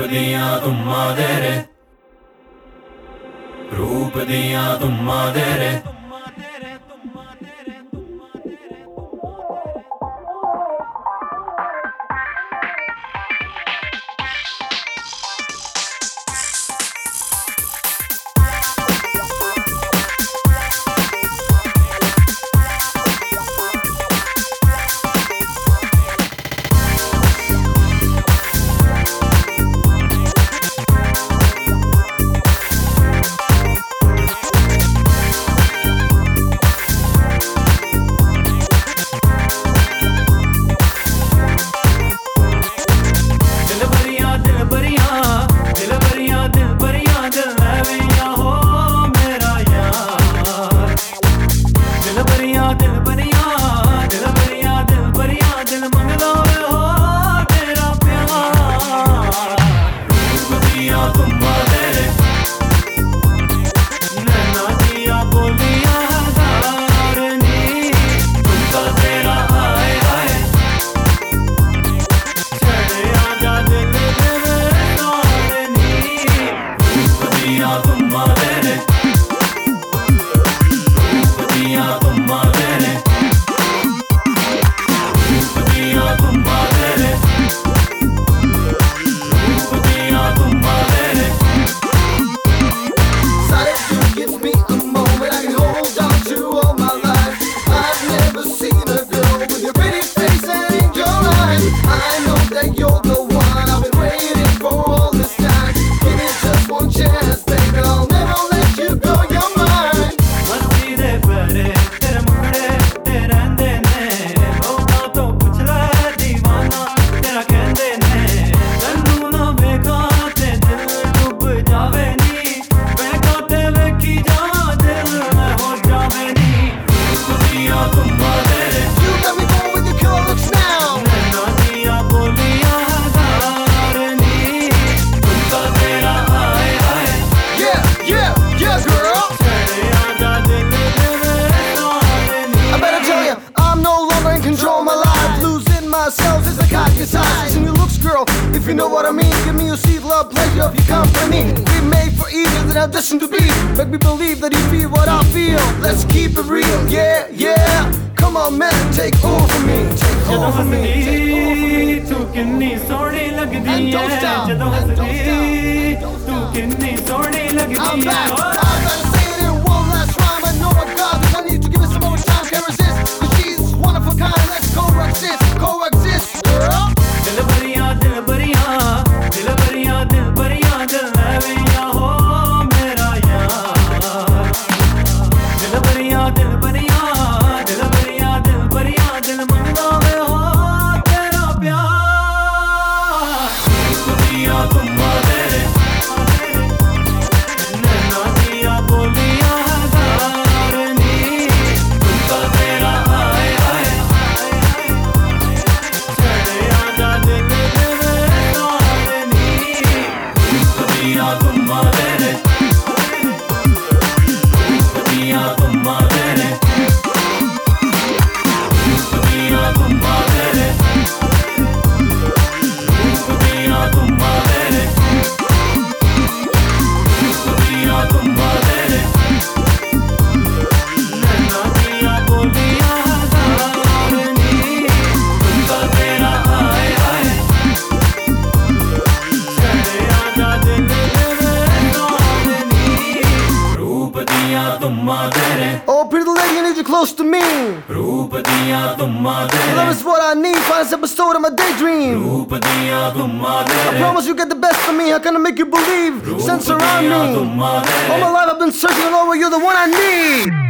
ਦੀਆਂ ਧੁੰਮਾਂ ਦੇ ਰੇ। ਰੂਪ ਦੀਆਂ ਧੁੰਮਾਂ ਦੇ ਰੇ। ਦਿਲ ਬਰੀਆਂ ਦਿਲ ਬਰੀਆਂ ਦਿਲ ਬਰੀਆਂ ਦਿਲ ਬਰੀਆਂ ਦਿਲ ਮੰਗਦਾ exercise and your looks, girl. If you know what I mean, give me your seat, love, pleasure of your company. We made for easier than I destined to be. Make me believe that you feel what I feel. Let's keep it real, yeah, yeah. Come on, man, take over from me. Take over from me. Take over from me. ਤੂੰ ਕਿੰਨੀ ਸੋਹਣੀ ਲੱਗਦੀ supposed to mean? Love is what I need, finds up episode of my daydream. I promise you get the best of me, how can I make you believe? Sense around me. All my life I've been searching and all, you're the one I need.